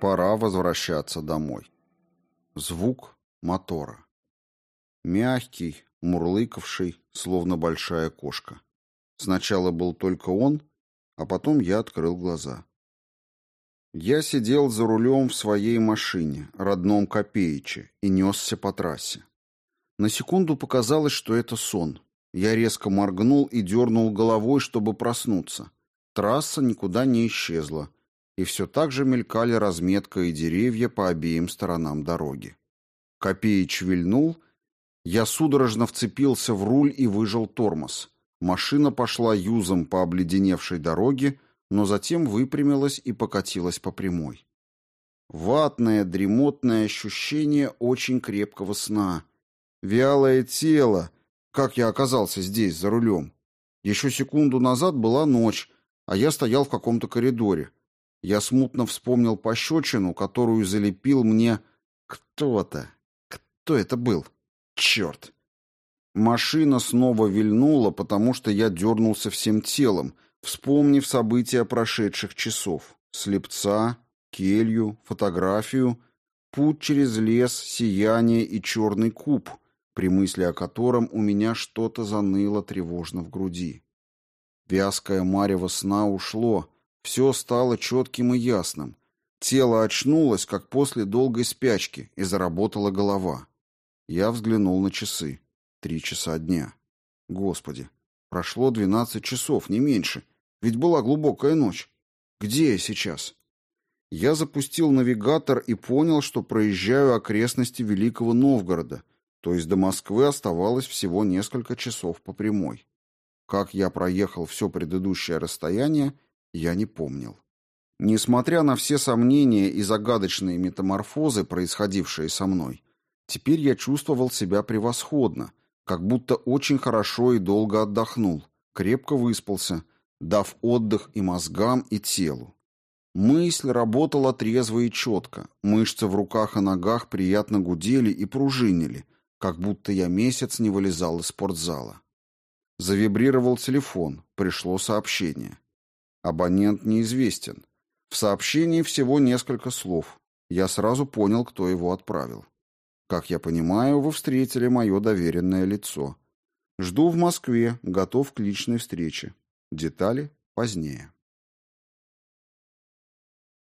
пора возвращаться домой. Звук мотора. Мягкий, мурлыкавший, словно большая кошка. Сначала был только он, а потом я открыл глаза. Я сидел за рулем в своей машине, родном Копеиче, и несся по трассе. На секунду показалось, что это сон. Я резко моргнул и дернул головой, чтобы проснуться. Трасса никуда не исчезла, и все так же мелькали разметка и деревья по обеим сторонам дороги. Копеич вильнул, я судорожно вцепился в руль и выжал тормоз. Машина пошла юзом по обледеневшей дороге, но затем выпрямилась и покатилась по прямой. Ватное, дремотное ощущение очень крепкого сна. Вялое тело. Как я оказался здесь, за рулем? Еще секунду назад была ночь, а я стоял в каком-то коридоре. Я смутно вспомнил пощечину, которую залепил мне кто-то. Кто это был? Черт! Машина снова вильнула, потому что я дернулся всем телом, вспомнив события прошедших часов. Слепца, келью, фотографию, путь через лес, сияние и черный куб, при мысли о котором у меня что-то заныло тревожно в груди. Вязкое марево сна ушло, все стало четким и ясным. Тело очнулось, как после долгой спячки, и заработала голова. Я взглянул на часы. Три часа дня. Господи, прошло двенадцать часов, не меньше. Ведь была глубокая ночь. Где я сейчас? Я запустил навигатор и понял, что проезжаю окрестности Великого Новгорода, то есть до Москвы оставалось всего несколько часов по прямой. Как я проехал все предыдущее расстояние, я не помнил. Несмотря на все сомнения и загадочные метаморфозы, происходившие со мной, теперь я чувствовал себя превосходно, как будто очень хорошо и долго отдохнул, крепко выспался, дав отдых и мозгам, и телу. Мысль работала трезво и четко, мышцы в руках и ногах приятно гудели и пружинили, как будто я месяц не вылезал из спортзала. Завибрировал телефон, пришло сообщение. Абонент неизвестен. В сообщении всего несколько слов. Я сразу понял, кто его отправил. Как я понимаю, вы встретили мое доверенное лицо. Жду в Москве, готов к личной встрече. Детали позднее.